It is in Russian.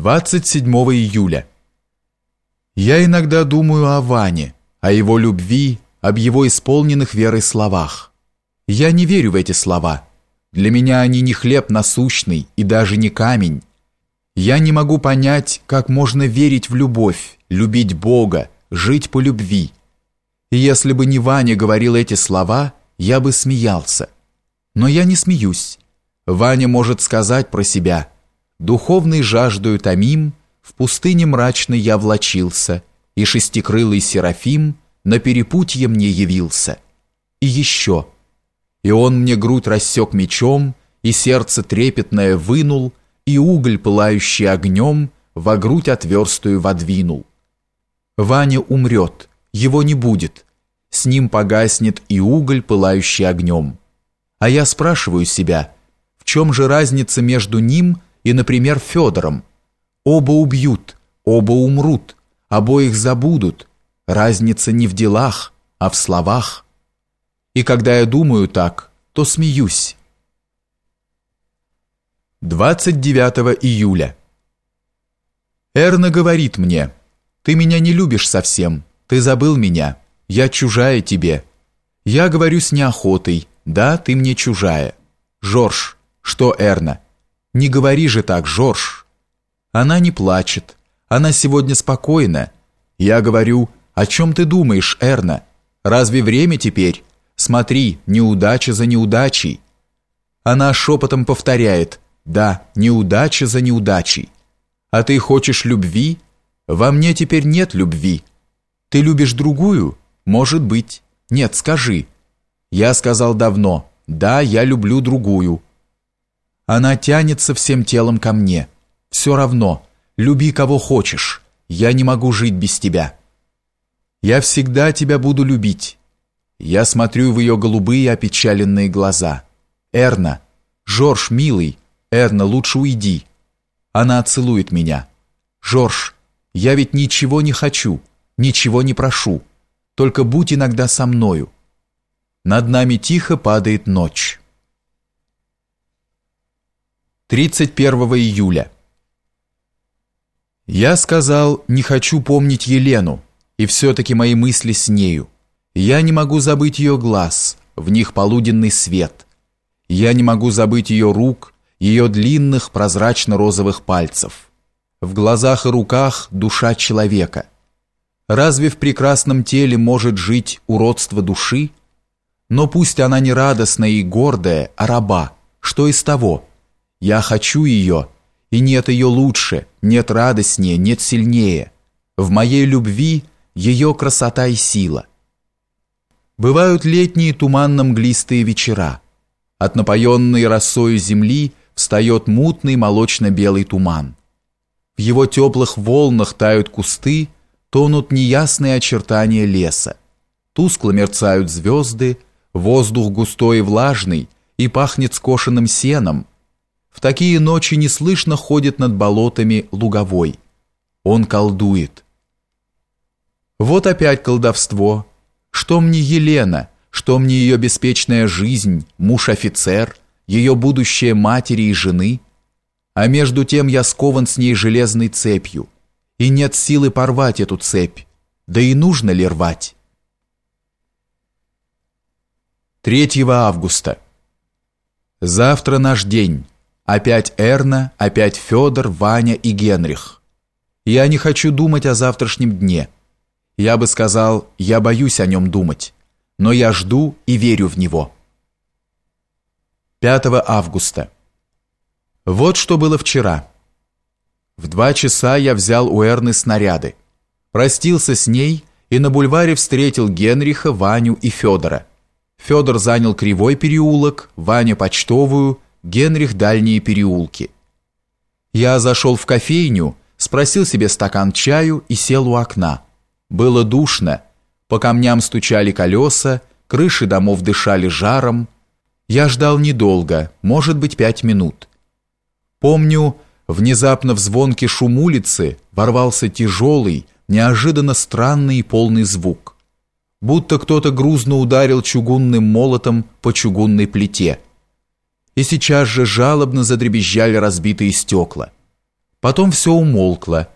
27 июля. Я иногда думаю о Ване, о его любви, об его исполненных верой словах. Я не верю в эти слова. Для меня они не хлеб насущный и даже не камень. Я не могу понять, как можно верить в любовь, любить Бога, жить по любви. И если бы не Ваня говорил эти слова, я бы смеялся. Но я не смеюсь. Ваня может сказать про себя «Духовной жаждою томим, в пустыне мрачной я влачился, и шестикрылый Серафим на перепутье мне явился». И еще «И он мне грудь рассек мечом, и сердце трепетное вынул, и уголь, пылающий огнем, во грудь отверстую водвинул». Ваня умрет, его не будет, с ним погаснет и уголь, пылающий огнем. А я спрашиваю себя, в чем же разница между ним и, например, Федором? Оба убьют, оба умрут, обоих забудут. Разница не в делах, а в словах. И когда я думаю так, то смеюсь. 29 июля. Эрна говорит мне, «Ты меня не любишь совсем, ты забыл меня, я чужая тебе». Я говорю с неохотой, да, ты мне чужая. Жорж, что Эрна? Не говори же так, Жорж. Она не плачет. Она сегодня спокойна. Я говорю, о чем ты думаешь, Эрна? Разве время теперь? Смотри, неудача за неудачей. Она шепотом повторяет, да, неудача за неудачей. А ты хочешь любви? Во мне теперь нет любви. Ты любишь другую? Может быть. Нет, скажи. Я сказал давно, да, я люблю другую. Она тянется всем телом ко мне. Все равно, люби кого хочешь, я не могу жить без тебя. Я всегда тебя буду любить. Я смотрю в ее голубые опечаленные глаза. Эрна, Жорж, милый, Эрна, лучше уйди. Она целует меня. Жорж, я ведь ничего не хочу, ничего не прошу. Только будь иногда со мною. Над нами тихо падает ночь. 31 июля. Я сказал, не хочу помнить Елену, и все-таки мои мысли с нею. Я не могу забыть ее глаз, в них полуденный свет. Я не могу забыть ее рук, ее длинных прозрачно-розовых пальцев. В глазах и руках душа человека. Разве в прекрасном теле может жить уродство души? Но пусть она не радостная и гордая, а раба. Что из того? Я хочу ее, и нет ее лучше, нет радостнее, нет сильнее. В моей любви ее красота и сила. Бывают летние туманно-мглистые вечера. От напоенной росою земли встает мутный молочно-белый туман. В его теплых волнах тают кусты, тонут неясные очертания леса. Тускло мерцают звезды, Воздух густой и влажный и пахнет скошенным сеном. В такие ночи неслышно ходит над болотами луговой. Он колдует. Вот опять колдовство. Что мне Елена, что мне ее беспечная жизнь, муж-офицер, ее будущее матери и жены? А между тем я скован с ней железной цепью, и нет силы порвать эту цепь, да и нужно ли рвать? 3 августа. Завтра наш день. Опять Эрна, опять Федор, Ваня и Генрих. Я не хочу думать о завтрашнем дне. Я бы сказал, я боюсь о нем думать. Но я жду и верю в него. 5 августа. Вот что было вчера. В два часа я взял у Эрны снаряды. Простился с ней и на бульваре встретил Генриха, Ваню и Федора. Федор занял Кривой переулок, Ваня Почтовую, Генрих Дальние переулки. Я зашел в кофейню, спросил себе стакан чаю и сел у окна. Было душно, по камням стучали колеса, крыши домов дышали жаром. Я ждал недолго, может быть, пять минут. Помню, внезапно в звонке шум улицы ворвался тяжелый, неожиданно странный и полный звук будто кто-то грузно ударил чугунным молотом по чугунной плите. И сейчас же жалобно задребезжали разбитые стекла. Потом все умолкло,